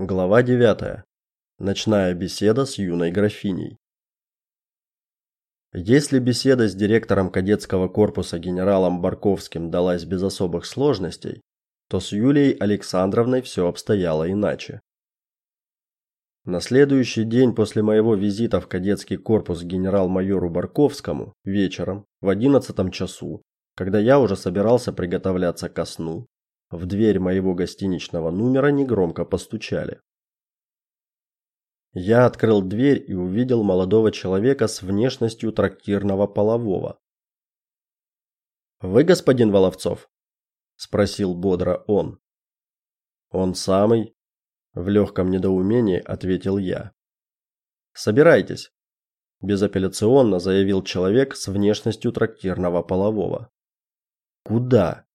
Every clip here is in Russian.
Глава 9. Ночная беседа с юной графиней. Если беседа с директором кадетского корпуса генералом Барковским далась без особых сложностей, то с Юлией Александровной все обстояло иначе. На следующий день после моего визита в кадетский корпус генерал-майору Барковскому вечером в одиннадцатом часу, когда я уже собирался приготовляться ко сну, в дверь моего гостиничного номера негромко постучали. Я открыл дверь и увидел молодого человека с внешностью трактирного полового. Вы господин Воловцов? спросил бодро он. Он самый, в легком недоумении ответил я. Собирайтесь, безапелляционно заявил человек с внешностью трактирного полового. Куда?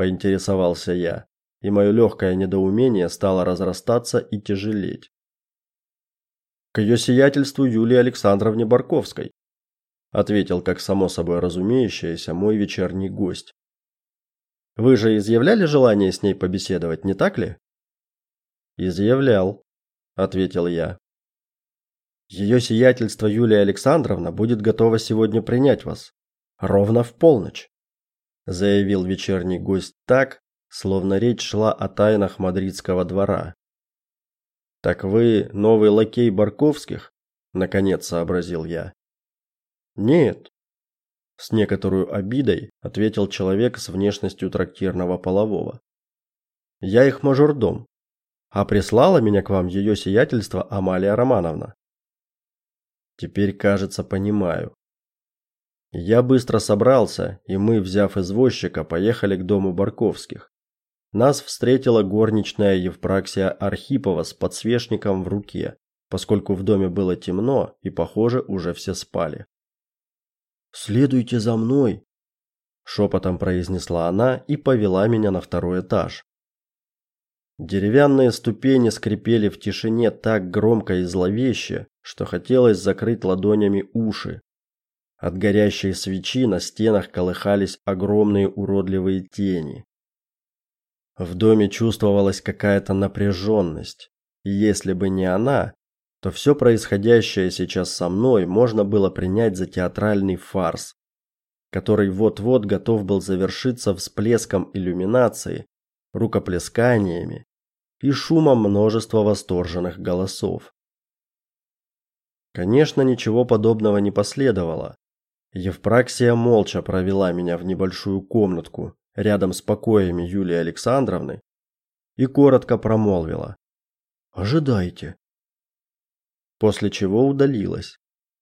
Поинтересовался я, и мое легкое недоумение стало разрастаться и тяжелеть. К ее сиятельству Юлии Александровне Барковской, ответил как само собой разумеющееся мой вечерний гость. Вы же изъявляли желание с ней побеседовать, не так ли? Изъявлял, ответил я. Ее сиятельство Юлия Александровна будет готова сегодня принять вас ровно в полночь заявил вечерний гость так, словно речь шла о тайнах мадридского двора. Так вы новый лакей Барковских? наконец сообразил я. Нет, с некоторой обидой ответил человек с внешностью трактирного полового. Я их мажордом, а прислала меня к вам ее сиятельство Амалия Романовна. Теперь, кажется, понимаю. Я быстро собрался, и мы, взяв извозчика, поехали к дому Барковских. Нас встретила горничная Евпраксия Архипова с подсвечником в руке, поскольку в доме было темно и, похоже, уже все спали. "Следуйте за мной", шепотом произнесла она и повела меня на второй этаж. Деревянные ступени скрипели в тишине так громко и зловеще, что хотелось закрыть ладонями уши, от горящей свечи на стенах колыхались огромные уродливые тени. В доме чувствовалась какая-то напряженность, и если бы не она, то все происходящее сейчас со мной можно было принять за театральный фарс, который вот-вот готов был завершиться всплеском иллюминации, рукоплесканиями и шумом множества восторженных голосов. Конечно, ничего подобного не последовало. Евпраксия молча провела меня в небольшую комнатку рядом с покоями Юлии Александровны и коротко промолвила: "Ожидайте". После чего удалилась,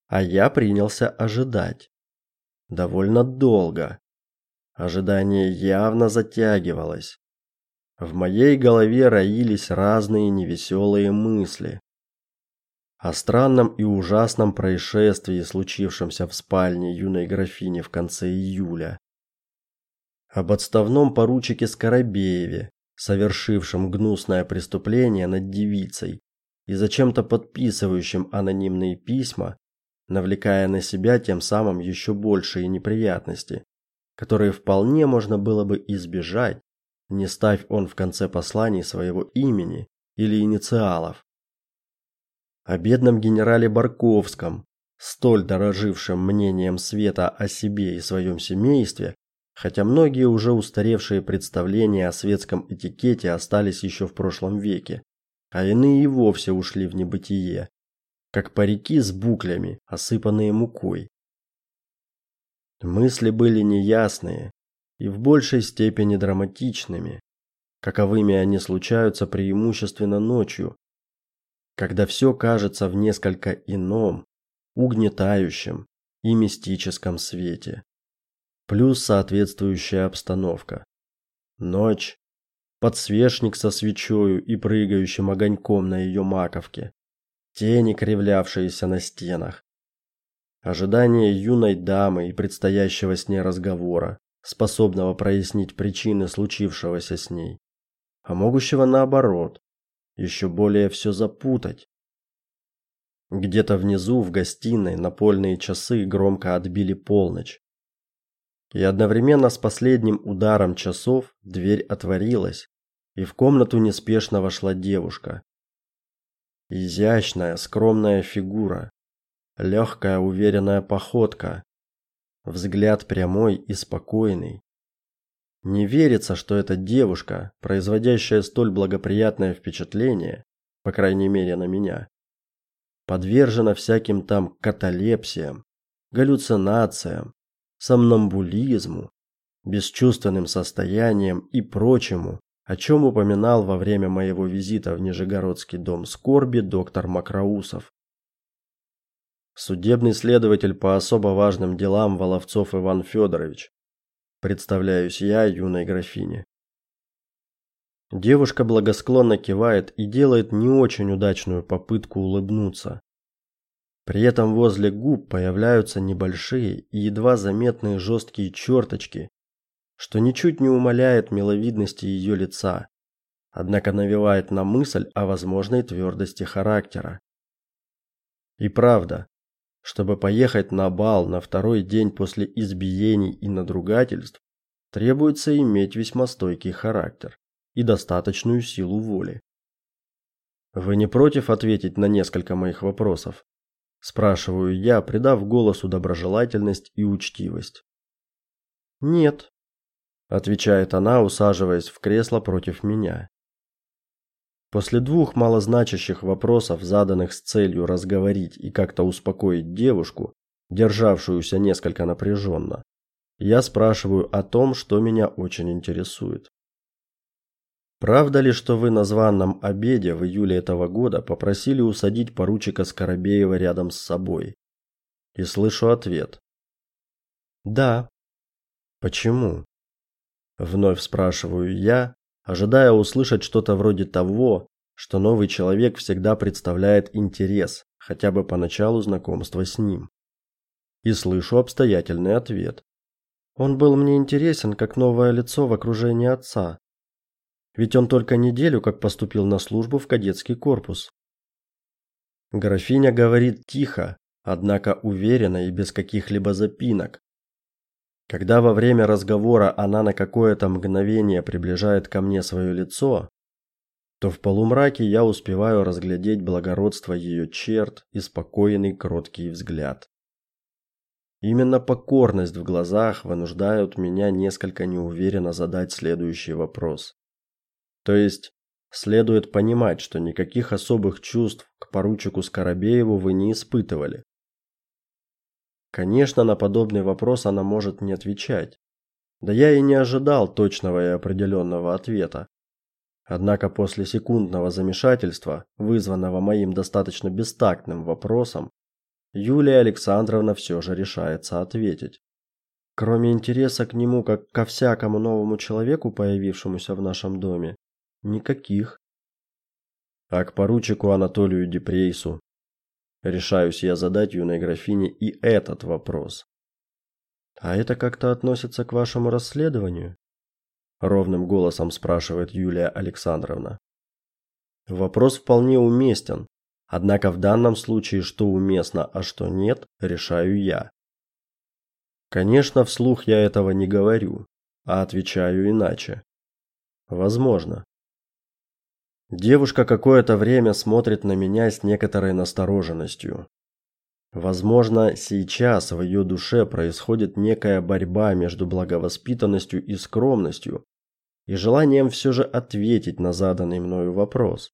а я принялся ожидать. Довольно долго. Ожидание явно затягивалось. В моей голове роились разные невеселые мысли о странном и ужасном происшествии, случившемся в спальне юной графини в конце июля, об отставном поручике Скоробееве, совершившем гнусное преступление над девицей и зачем-то подписывающим анонимные письма, навлекая на себя тем самым еще большие неприятности, которые вполне можно было бы избежать, не ставь он в конце посланий своего имени или инициалов о бедном генерале Барковском, столь дорожившем мнением света о себе и своем семействе, хотя многие уже устаревшие представления о светском этикете остались еще в прошлом веке, а иные и вовсе ушли в небытие, как парики с буклями, осыпанные мукой. Мысли были неясные и в большей степени драматичными, каковыми они случаются преимущественно ночью, когда все кажется в несколько ином, угнетающем и мистическом свете. Плюс соответствующая обстановка. Ночь, подсвечник со свечою и прыгающим огоньком на ее маковке, тени, кривлявшиеся на стенах, ожидание юной дамы и предстоящего с ней разговора, способного прояснить причины случившегося с ней, а могущего наоборот еще более все запутать. Где-то внизу в гостиной напольные часы громко отбили полночь. И одновременно с последним ударом часов дверь отворилась, и в комнату неспешно вошла девушка, Изящная, скромная фигура, легкая, уверенная походка, взгляд прямой и спокойный. Не верится, что эта девушка, производящая столь благоприятное впечатление, по крайней мере на меня, подвержена всяким там каталепсиям, галлюцинациям, сомнамбулизму, бесчувственным состояниям и прочему, о чем упоминал во время моего визита в Нижегородский дом скорби доктор Макроусов. Судебный следователь по особо важным делам Воловцов Иван Федорович. Представляюсь я юной графине. Девушка благосклонно кивает и делает не очень удачную попытку улыбнуться. При этом возле губ появляются небольшие и едва заметные жесткие черточки, что ничуть не умаляет миловидности ее лица, однако навевает на мысль о возможной твердости характера. И правда, чтобы поехать на бал на второй день после избиений и надругательств, требуется иметь весьма стойкий характер и достаточную силу воли. Вы не против ответить на несколько моих вопросов? спрашиваю я, придав голосу доброжелательность и учтивость. Нет, отвечает она, усаживаясь в кресло против меня. После двух малозначащих вопросов, заданных с целью разговорить и как-то успокоить девушку, державшуюся несколько напряженно, я спрашиваю о том, что меня очень интересует. Правда ли, что вы на званом обеде в июле этого года попросили усадить поручика Скоробеева рядом с собой? И слышу ответ. Да. Почему? Вновь спрашиваю я, ожидая услышать что-то вроде того, что новый человек всегда представляет интерес, хотя бы по началу знакомства с ним. И слышу обстоятельный ответ. Он был мне интересен как новое лицо в окружении отца. Ведь он только неделю как поступил на службу в кадетский корпус. Графиня говорит тихо, однако уверенно и без каких-либо запинок, когда во время разговора она на какое-то мгновение приближает ко мне свое лицо, то в полумраке я успеваю разглядеть благородство ее черт и спокойный кроткий взгляд. Именно покорность в глазах вынуждают меня несколько неуверенно задать следующий вопрос. То есть следует понимать, что никаких особых чувств к поручику Скоробееву вы не испытывали. Конечно, на подобный вопрос она может не отвечать. Да я и не ожидал точного и определенного ответа. Однако после секундного замешательства, вызванного моим достаточно бестактным вопросом, Юлия Александровна все же решается ответить. Кроме интереса к нему как ко всякому новому человеку, появившемуся в нашем доме, никаких. А к поручику Анатолию Депрейсу Решаюсь я задать юной графине и этот вопрос. А это как-то относится к вашему расследованию? ровным голосом спрашивает Юлия Александровна. Вопрос вполне уместен, однако в данном случае что уместно, а что нет, решаю я. Конечно, вслух я этого не говорю, а отвечаю иначе. Возможно. Девушка какое-то время смотрит на меня с некоторой настороженностью. Возможно, сейчас в ее душе происходит некая борьба между благовоспитанностью и скромностью и желанием все же ответить на заданный мною вопрос.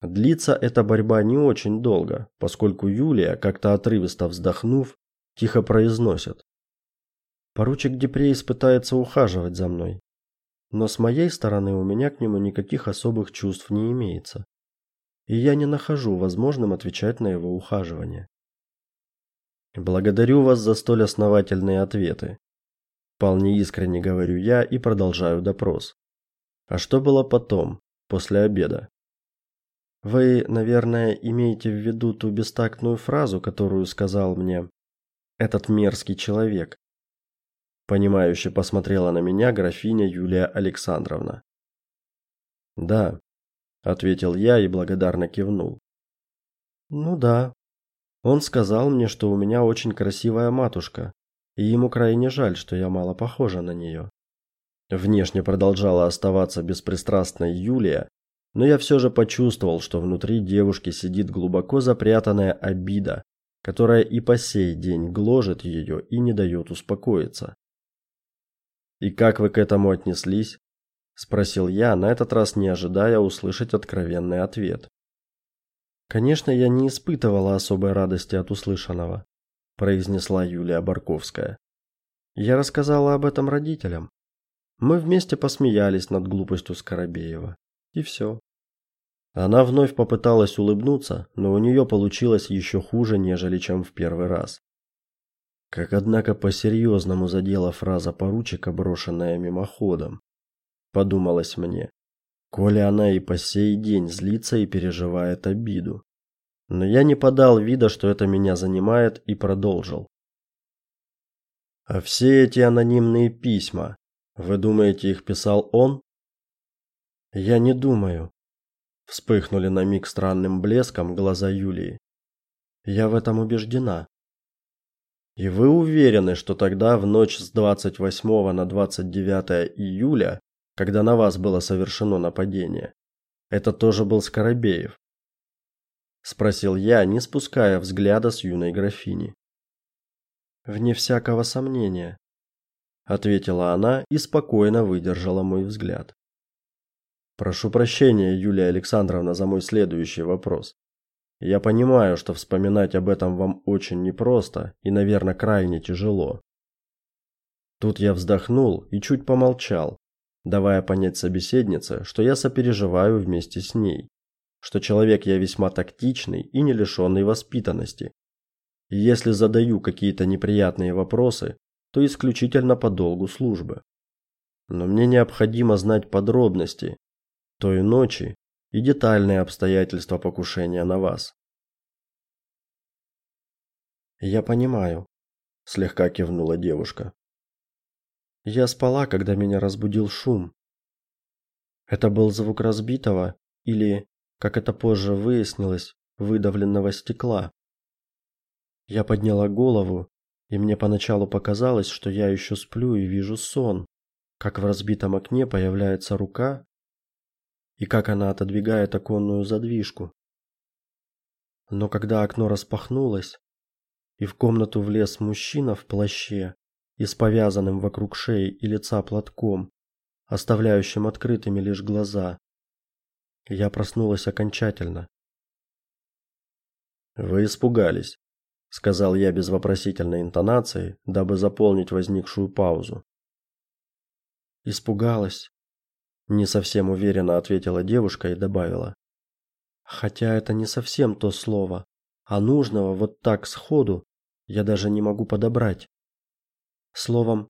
Длится эта борьба не очень долго, поскольку Юлия, как-то отрывисто вздохнув, тихо произносит: "Поручик Депрейс пытается ухаживать за мной но с моей стороны у меня к нему никаких особых чувств не имеется. И я не нахожу возможным отвечать на его ухаживание. Благодарю вас за столь основательные ответы. Вполне искренне говорю я и продолжаю допрос. А что было потом, после обеда? Вы, наверное, имеете в виду ту бестактную фразу, которую сказал мне этот мерзкий человек, Понимающе посмотрела на меня графиня Юлия Александровна. Да, ответил я и благодарно кивнул. Ну да. Он сказал мне, что у меня очень красивая матушка, и ему крайне жаль, что я мало похожа на нее. Внешне продолжала оставаться беспристрастной Юлия, но я все же почувствовал, что внутри девушки сидит глубоко запрятанная обида, которая и по сей день гложет ее и не дает успокоиться. И как вы к этому отнеслись? спросил я, на этот раз не ожидая услышать откровенный ответ. Конечно, я не испытывала особой радости от услышанного, произнесла Юлия Барковская. Я рассказала об этом родителям. Мы вместе посмеялись над глупостью Скоробеева. И все. Она вновь попыталась улыбнуться, но у нее получилось еще хуже, нежели чем в первый раз. Как однако по-серьезному задела фраза поручика, брошенная мимоходом. Подумалось мне. Коли она и по сей день злится и переживает обиду. Но я не подал вида, что это меня занимает, и продолжил. А все эти анонимные письма, вы думаете, их писал он? Я не думаю. Вспыхнули на миг странным блеском глаза Юлии. Я в этом убеждена. И вы уверены, что тогда в ночь с 28 на 29 июля, когда на вас было совершено нападение, это тоже был Скоробеев? спросил я, не спуская взгляда с юной графини. Вне всякого сомнения, ответила она и спокойно выдержала мой взгляд. Прошу прощения, Юлия Александровна, за мой следующий вопрос. Я понимаю, что вспоминать об этом вам очень непросто и, наверное, крайне тяжело. Тут я вздохнул и чуть помолчал, давая понять собеседнице, что я сопереживаю вместе с ней, что человек я весьма тактичный и не лишенный воспитанности. И если задаю какие-то неприятные вопросы, то исключительно по долгу службы. Но мне необходимо знать подробности той ночи и детальные обстоятельства покушения на вас. Я понимаю, слегка кивнула девушка. Я спала, когда меня разбудил шум. Это был звук разбитого или, как это позже выяснилось, выдавленного стекла. Я подняла голову, и мне поначалу показалось, что я еще сплю и вижу сон, как в разбитом окне появляется рука и как она отодвигает оконную задвижку. Но когда окно распахнулось, и в комнату влез мужчина в плаще и с повязанным вокруг шеи и лица платком, оставляющим открытыми лишь глаза, я проснулась окончательно. Вы испугались, сказал я без вопросительной интонации, дабы заполнить возникшую паузу. Испугалась, не совсем уверенно ответила девушка и добавила: Хотя это не совсем то слово, а нужного вот так сходу я даже не могу подобрать. Словом,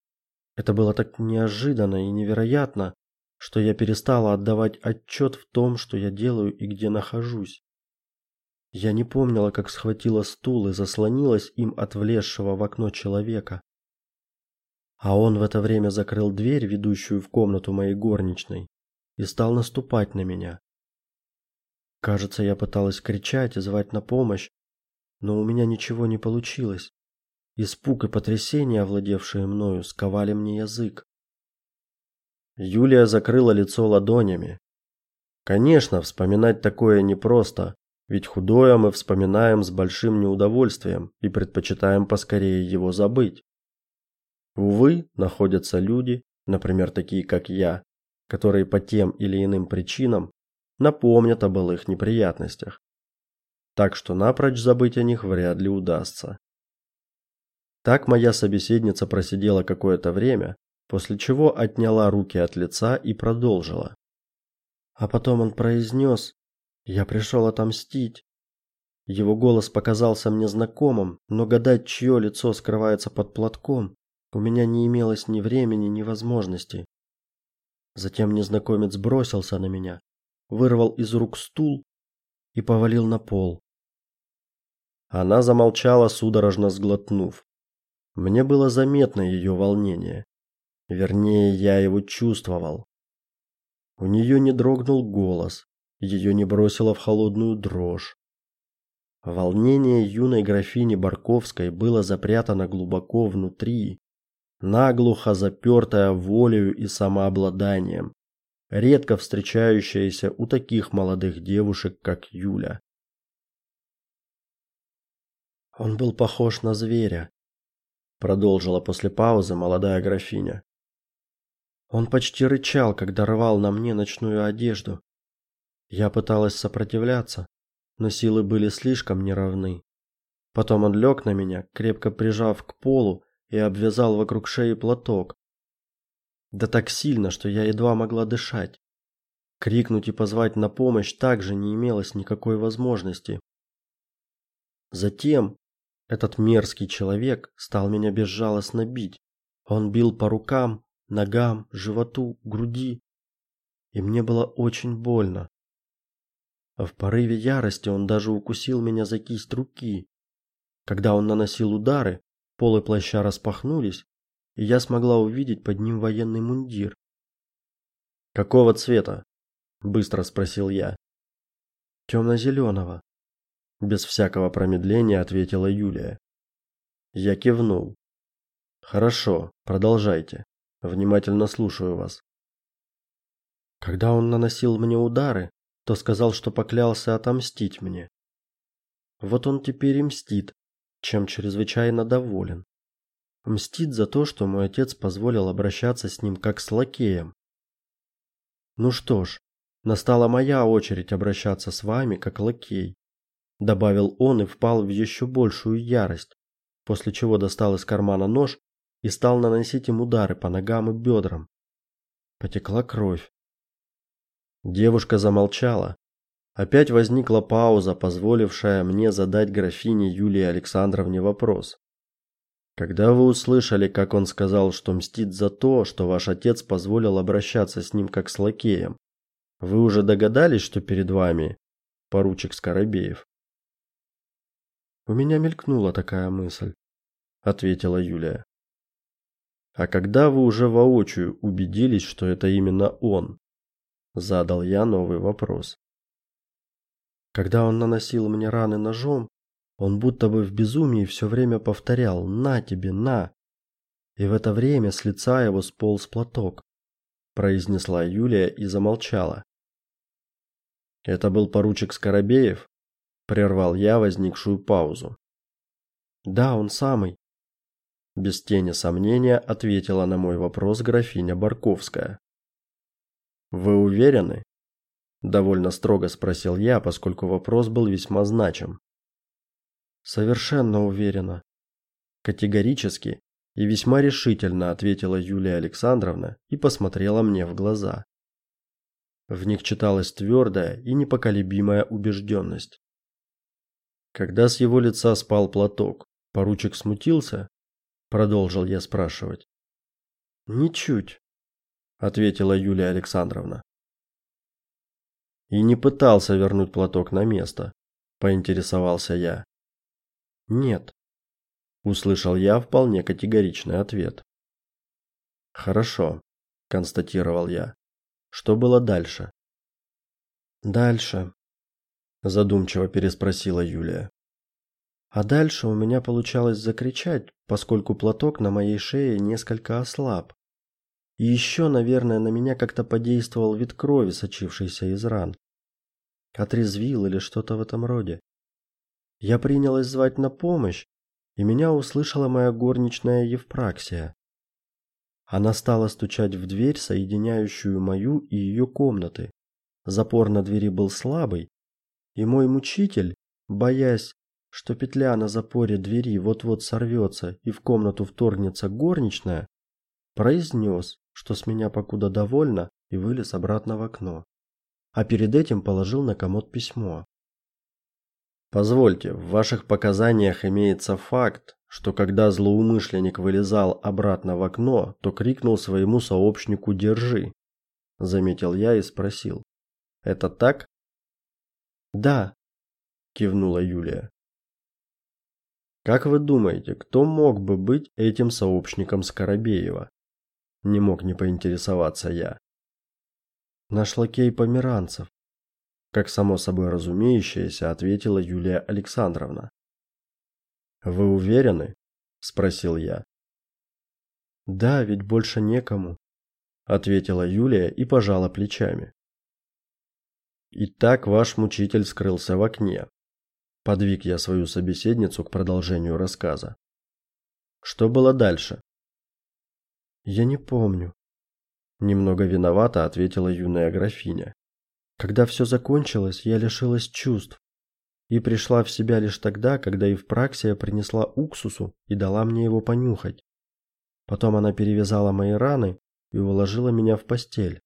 это было так неожиданно и невероятно, что я перестала отдавать отчет в том, что я делаю и где нахожусь. Я не помнила, как схватила стул и заслонилась им от влезшего в окно человека. А он в это время закрыл дверь, ведущую в комнату моей горничной, и стал наступать на меня. Кажется, я пыталась кричать и звать на помощь, но у меня ничего не получилось. Испуг и потрясение, овладевшие мною, сковали мне язык. Юлия закрыла лицо ладонями. Конечно, вспоминать такое непросто, ведь худое мы вспоминаем с большим неудовольствием и предпочитаем поскорее его забыть. Увы, находятся люди, например, такие как я, которые по тем или иным причинам напомнят о былых неприятностях. Так что напрочь забыть о них вряд ли удастся. Так моя собеседница просидела какое-то время, после чего отняла руки от лица и продолжила. А потом он произнес «Я пришел отомстить». Его голос показался мне знакомым, но гадать, чье лицо скрывается под платком, у меня не имелось ни времени, ни возможности. Затем незнакомец бросился на меня, вырвал из рук стул и повалил на пол. Она замолчала, судорожно сглотнув. Мне было заметно ее волнение. Вернее, я его чувствовал. У нее не дрогнул голос, ее не бросило в холодную дрожь. Волнение юной графини Барковской было запрятано глубоко внутри, наглухо запертая волею и самообладанием. редко встречающаяся у таких молодых девушек, как Юля. Он был похож на зверя, продолжила после паузы молодая графиня. Он почти рычал, когда рвал на мне ночную одежду. Я пыталась сопротивляться, но силы были слишком неравны. Потом он лег на меня, крепко прижав к полу и обвязал вокруг шеи платок. Да так сильно, что я едва могла дышать. Крикнуть и позвать на помощь также не имелось никакой возможности. Затем этот мерзкий человек стал меня безжалостно бить. Он бил по рукам, ногам, животу, груди, и мне было очень больно. В порыве ярости он даже укусил меня за кисть руки. Когда он наносил удары, полы плаща распахнулись, и я смогла увидеть под ним военный мундир. Какого цвета? быстро спросил я. темно зеленого без всякого промедления ответила Юлия. Я кивнул. Хорошо, продолжайте. Внимательно слушаю вас. Когда он наносил мне удары, то сказал, что поклялся отомстить мне. Вот он теперь и мстит, чем чрезвычайно доволен. Мстит за то, что мой отец позволил обращаться с ним как с лакеем. Ну что ж, настала моя очередь обращаться с вами как лакей добавил он и впал в еще большую ярость, после чего достал из кармана нож и стал наносить им удары по ногам и бедрам. Потекла кровь. Девушка замолчала. Опять возникла пауза, позволившая мне задать графине Юлии Александровне вопрос. Когда вы услышали, как он сказал, что мстит за то, что ваш отец позволил обращаться с ним как с лакеем, вы уже догадались, что перед вами поручик Скоробеев? У меня мелькнула такая мысль, ответила Юлия. А когда вы уже воочию убедились, что это именно он? задал я новый вопрос. Когда он наносил мне раны ножом, он будто бы в безумии все время повторял: "На тебе, на!" И в это время с лица его сполз платок, произнесла Юлия и замолчала. Это был поручик Скоробеев? прервал я возникшую паузу. Да, он самый, без тени сомнения ответила на мой вопрос графиня Барковская. Вы уверены? Довольно строго спросил я, поскольку вопрос был весьма значим. Совершенно уверена, категорически и весьма решительно ответила Юлия Александровна и посмотрела мне в глаза. В них читалась твердая и непоколебимая убежденность. Когда с его лица спал платок, поручик смутился? Продолжил я спрашивать. Ничуть, ответила Юлия Александровна. И не пытался вернуть платок на место, поинтересовался я. Нет, услышал я вполне категоричный ответ. Хорошо, констатировал я. Что было дальше? Дальше, задумчиво переспросила Юлия. А дальше у меня получалось закричать, поскольку платок на моей шее несколько ослаб. И еще, наверное, на меня как-то подействовал вид крови, сочившейся из ран. Отрезвил или что-то в этом роде. Я принялась звать на помощь, и меня услышала моя горничная Евпраксия. Она стала стучать в дверь, соединяющую мою и ее комнаты. Запор на двери был слабый, и мой мучитель, боясь, что петля на запоре двери вот-вот сорвется и в комнату вторгнется горничная, произнес, что с меня покуда довольно, и вылез обратно в окно. А перед этим положил на комод письмо. Позвольте, в ваших показаниях имеется факт, что когда злоумышленник вылезал обратно в окно, то крикнул своему сообщнику «Держи!», заметил я и спросил. Это так? Да, кивнула Юлия. Как вы думаете, кто мог бы быть этим сообщником Скоробеева? Не мог не поинтересоваться я. Наш лакей Померанцев, как само собой разумеющееся, ответила Юлия Александровна. Вы уверены? спросил я. Да, ведь больше некому, ответила Юлия и пожала плечами. Итак, ваш мучитель скрылся в окне. Подвиг я свою собеседницу к продолжению рассказа. Что было дальше? Я не помню, немного виновата ответила юная графиня. Когда все закончилось, я лишилась чувств и пришла в себя лишь тогда, когда Евпраксия принесла уксусу и дала мне его понюхать. Потом она перевязала мои раны и уложила меня в постель.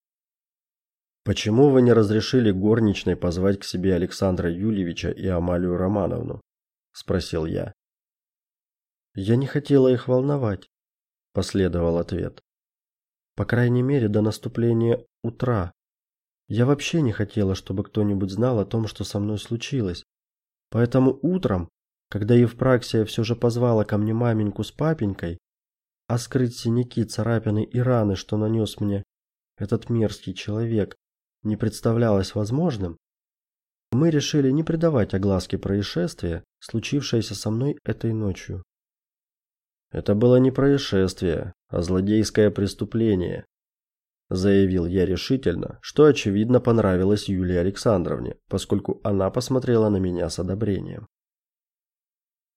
Почему вы не разрешили горничной позвать к себе Александра Юльевича и Амалию Романовну? спросил я. Я не хотела их волновать, последовал ответ. По крайней мере, до наступления утра. Я вообще не хотела, чтобы кто-нибудь знал о том, что со мной случилось. Поэтому утром, когда Евпраксия все же позвала ко мне маменьку с папенькой, а скрыть синяки, царапины и раны, что нанес мне этот мерзкий человек, не представлялось возможным, мы решили не придавать огласке происшествия, случившееся со мной этой ночью. Это было не происшествие, а злодейское преступление, заявил я решительно, что очевидно понравилось Юлии Александровне, поскольку она посмотрела на меня с одобрением.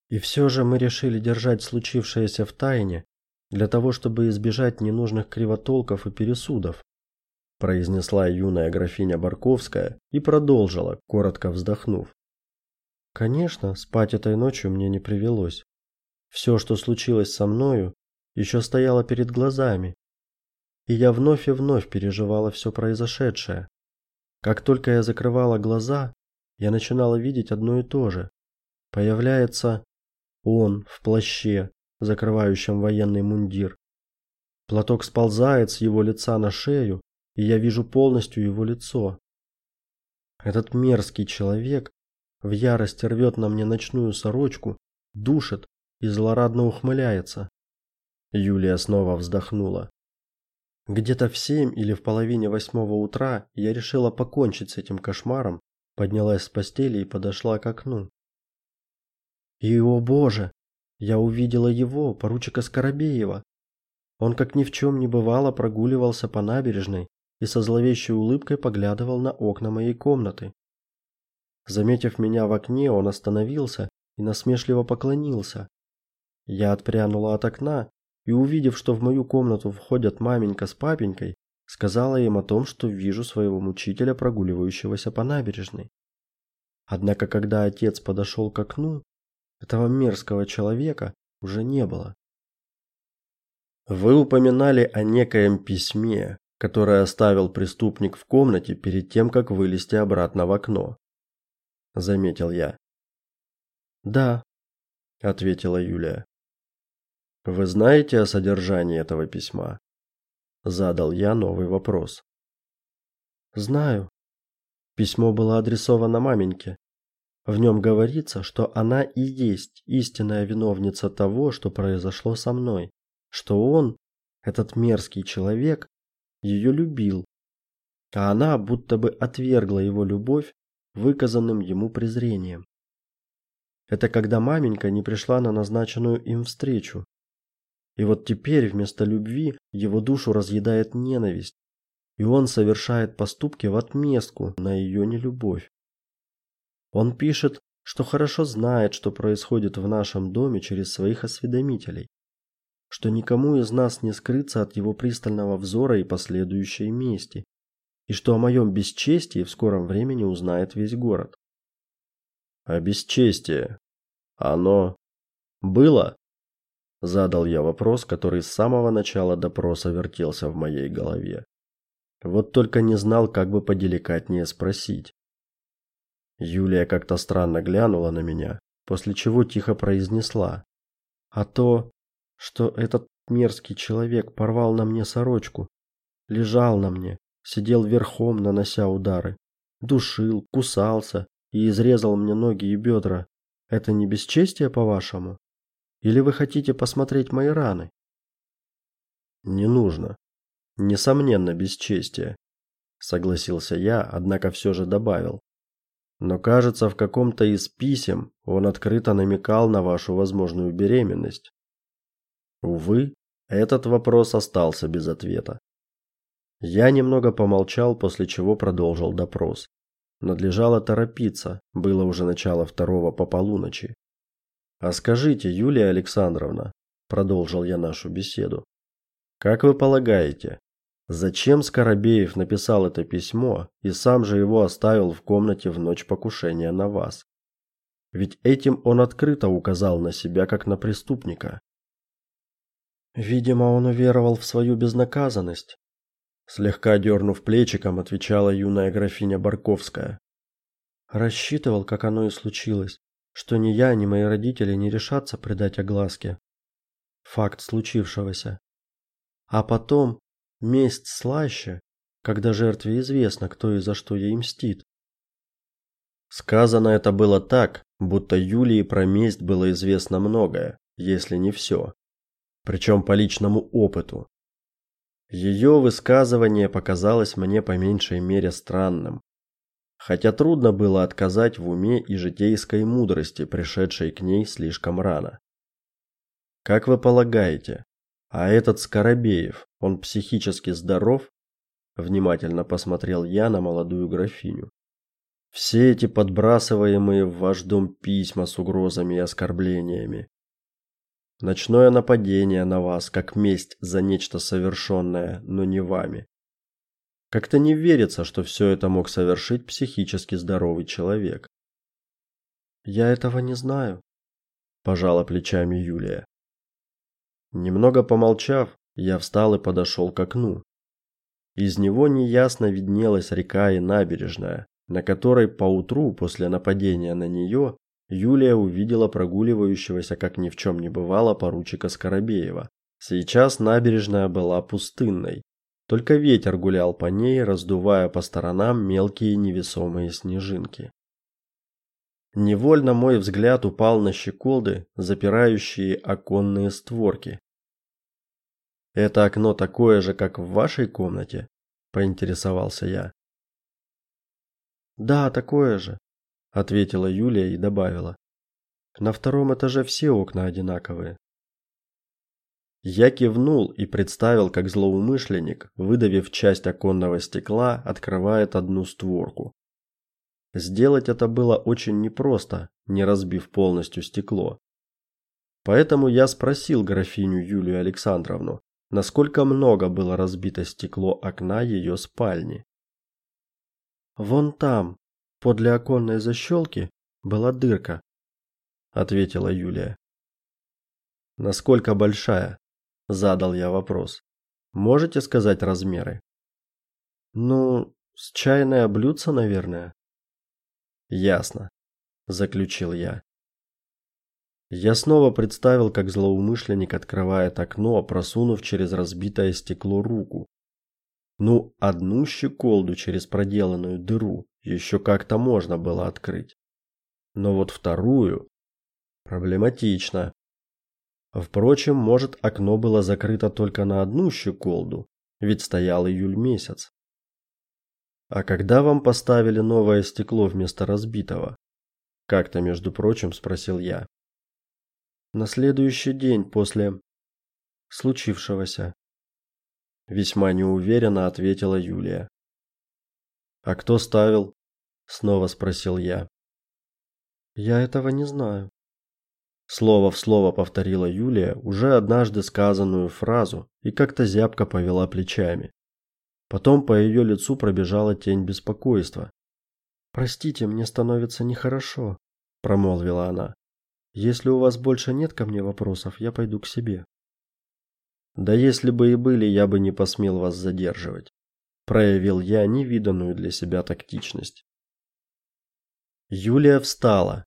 И все же мы решили держать случившееся в тайне для того, чтобы избежать ненужных кривотолков и пересудов, произнесла юная графиня Барковская и продолжила, коротко вздохнув. Конечно, спать этой ночью мне не привелось. Все, что случилось со мною, еще стояло перед глазами, и я вновь и вновь переживала все произошедшее. Как только я закрывала глаза, я начинала видеть одно и то же. Появляется он в плаще, закрывающем военный мундир. Платок сползает с его лица на шею, и я вижу полностью его лицо. Этот мерзкий человек в ярости рвет на мне ночную сорочку, душит и злорадно ухмыляется. Юлия снова вздохнула. Где-то в семь или в половине восьмого утра я решила покончить с этим кошмаром, поднялась с постели и подошла к окну. И, о боже, я увидела его, поручика Скоробеева. Он, как ни в чем не бывало, прогуливался по набережной и со зловещей улыбкой поглядывал на окна моей комнаты. Заметив меня в окне, он остановился и насмешливо поклонился. Я отпрянула от окна и, увидев, что в мою комнату входят маменька с папенькой, сказала им о том, что вижу своего мучителя, прогуливающегося по набережной. Однако, когда отец подошел к окну, этого мерзкого человека уже не было. Вы упоминали о некоем письме, которое оставил преступник в комнате перед тем, как вылезти обратно в окно, заметил я. Да, ответила Юлия. Вы знаете о содержании этого письма? Задал я новый вопрос. Знаю. Письмо было адресовано маменьке. В нем говорится, что она и есть истинная виновница того, что произошло со мной, что он, этот мерзкий человек, ее любил, а она будто бы отвергла его любовь выказанным ему презрением. Это когда маменька не пришла на назначенную им встречу, и вот теперь вместо любви его душу разъедает ненависть, и он совершает поступки в отместку на ее нелюбовь. Он пишет, что хорошо знает, что происходит в нашем доме через своих осведомителей, что никому из нас не скрыться от его пристального взора и последующей мести, и что о моем бесчестии в скором времени узнает весь город. А бесчестие оно было Задал я вопрос, который с самого начала допроса вертелся в моей голове. Вот только не знал, как бы поделикатнее спросить. Юлия как-то странно глянула на меня, после чего тихо произнесла: "А то, что этот мерзкий человек порвал на мне сорочку, лежал на мне, сидел верхом, нанося удары, душил, кусался и изрезал мне ноги и бедра. Это не бесчестие, по-вашему?" Или вы хотите посмотреть мои раны? Не нужно. Несомненно, бесчестие, согласился я, однако все же добавил. Но, кажется, в каком-то из писем он открыто намекал на вашу возможную беременность. Увы, этот вопрос остался без ответа. Я немного помолчал, после чего продолжил допрос. Надлежало торопиться, было уже начало второго по полуночи. А скажите, Юлия Александровна, продолжил я нашу беседу. Как вы полагаете, зачем Скоробеев написал это письмо и сам же его оставил в комнате в ночь покушения на вас? Ведь этим он открыто указал на себя как на преступника. Видимо, он уверовал в свою безнаказанность, слегка дернув плечиком, отвечала юная графиня Барковская. Рассчитывал, как оно и случилось, что ни я, ни мои родители не решатся предать огласке факт случившегося. А потом месть слаще, когда жертве известно, кто и за что ей мстит. Сказано это было так, будто Юлии про месть было известно многое, если не все. Причем по личному опыту. Ее высказывание показалось мне по меньшей мере странным. Хотя трудно было отказать в уме и житейской мудрости, пришедшей к ней слишком рано. Как вы полагаете, а этот Скоробеев, он психически здоров? Внимательно посмотрел я на молодую графиню. Все эти подбрасываемые в ваш дом письма с угрозами и оскорблениями, Ночное нападение на вас, как месть за нечто совершенное, но не вами. Как-то не верится, что все это мог совершить психически здоровый человек. Я этого не знаю, пожала плечами Юлия. Немного помолчав, я встал и подошел к окну. Из него неясно виднелась река и набережная, на которой поутру после нападения на нее Юлия увидела прогуливающегося, как ни в чем не бывало, поручика Скоробеева. Сейчас набережная была пустынной. Только ветер гулял по ней, раздувая по сторонам мелкие невесомые снежинки. Невольно мой взгляд упал на щеколды, запирающие оконные створки. Это окно такое же, как в вашей комнате, поинтересовался я. Да, такое же, ответила Юлия и добавила: На втором этаже все окна одинаковые. Я кивнул и представил, как злоумышленник, выдавив часть оконного стекла, открывает одну створку. Сделать это было очень непросто, не разбив полностью стекло. Поэтому я спросил графиню Юлию Александровну, насколько много было разбито стекло окна ее спальни. Вон там, Подле оконной защелки была дырка, ответила Юлия. Насколько большая? Задал я вопрос. Можете сказать размеры? Ну, с чайное блюдце, наверное. Ясно, заключил я. Я снова представил, как злоумышленник открывает окно, просунув через разбитое стекло руку. Ну, одну щеколду через проделанную дыру еще как-то можно было открыть. Но вот вторую проблематично. Впрочем, может, окно было закрыто только на одну щеколду, ведь стоял июль месяц. А когда вам поставили новое стекло вместо разбитого? Как-то, между прочим, спросил я. На следующий день после случившегося. Весьма неуверенно ответила Юлия. А кто ставил? снова спросил я. Я этого не знаю. Слово в слово повторила Юлия уже однажды сказанную фразу и как-то зябко повела плечами. Потом по ее лицу пробежала тень беспокойства. Простите, мне становится нехорошо, промолвила она. Если у вас больше нет ко мне вопросов, я пойду к себе. Да если бы и были, я бы не посмел вас задерживать проявил я невиданную для себя тактичность. Юлия встала.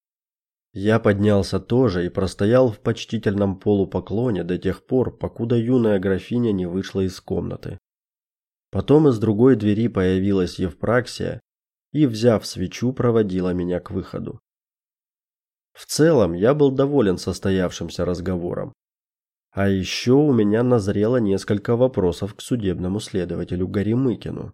Я поднялся тоже и простоял в почтительном полупоклоне до тех пор, покуда юная графиня не вышла из комнаты. Потом из другой двери появилась Евпраксия и, взяв свечу, проводила меня к выходу. В целом, я был доволен состоявшимся разговором. А еще у меня назрело несколько вопросов к судебному следователю Горемыкину.